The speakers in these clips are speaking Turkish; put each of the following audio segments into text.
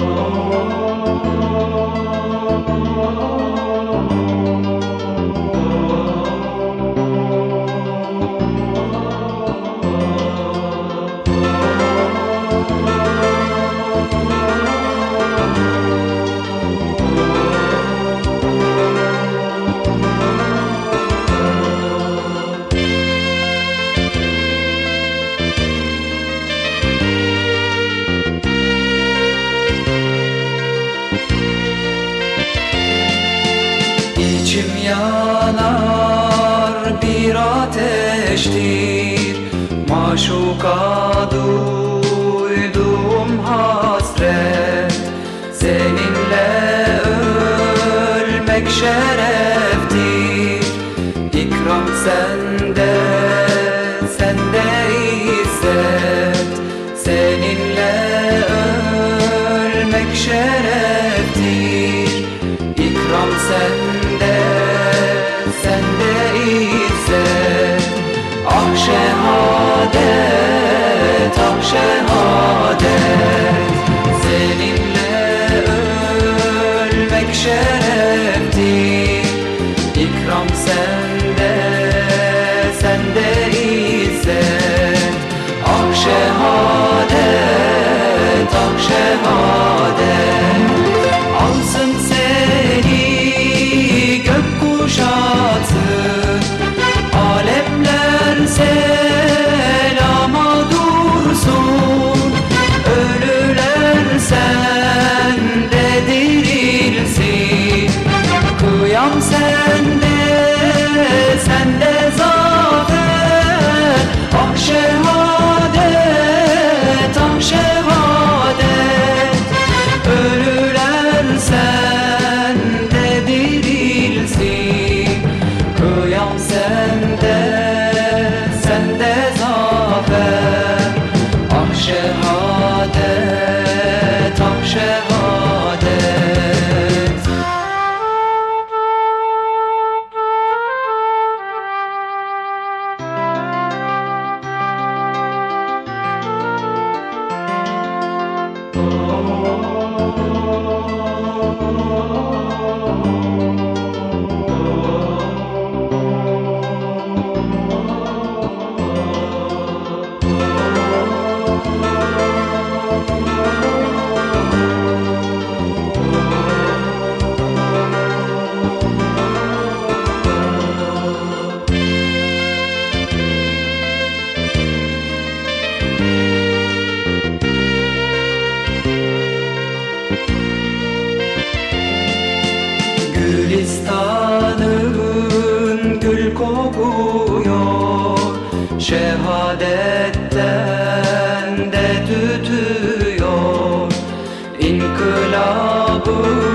oh, oh, oh. Yanar bir ateştir. Maşuka duydum hasret Seninle ölmek şereftir. İkram sende, sende izzet Seninle ölmek şereftir. İkram sende şehadet, ah şehadet. Seninle ölmek şereftir. İkram sende, sende izzet. Ah şehadet, ah şehadet Oh. Kokuyor. Şehadetten de tütüyor. İnkılabın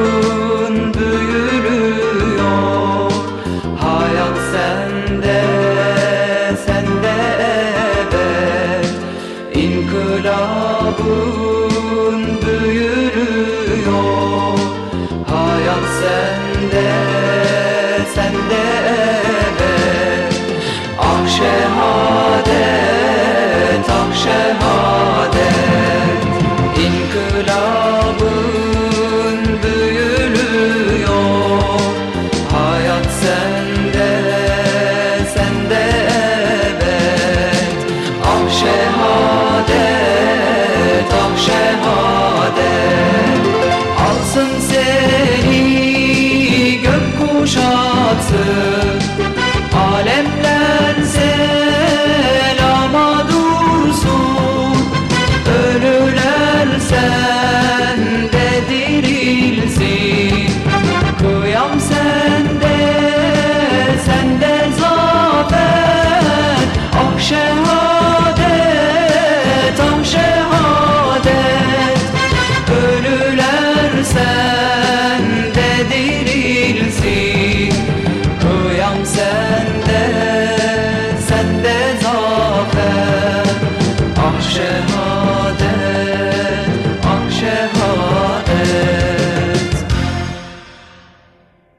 Yeah.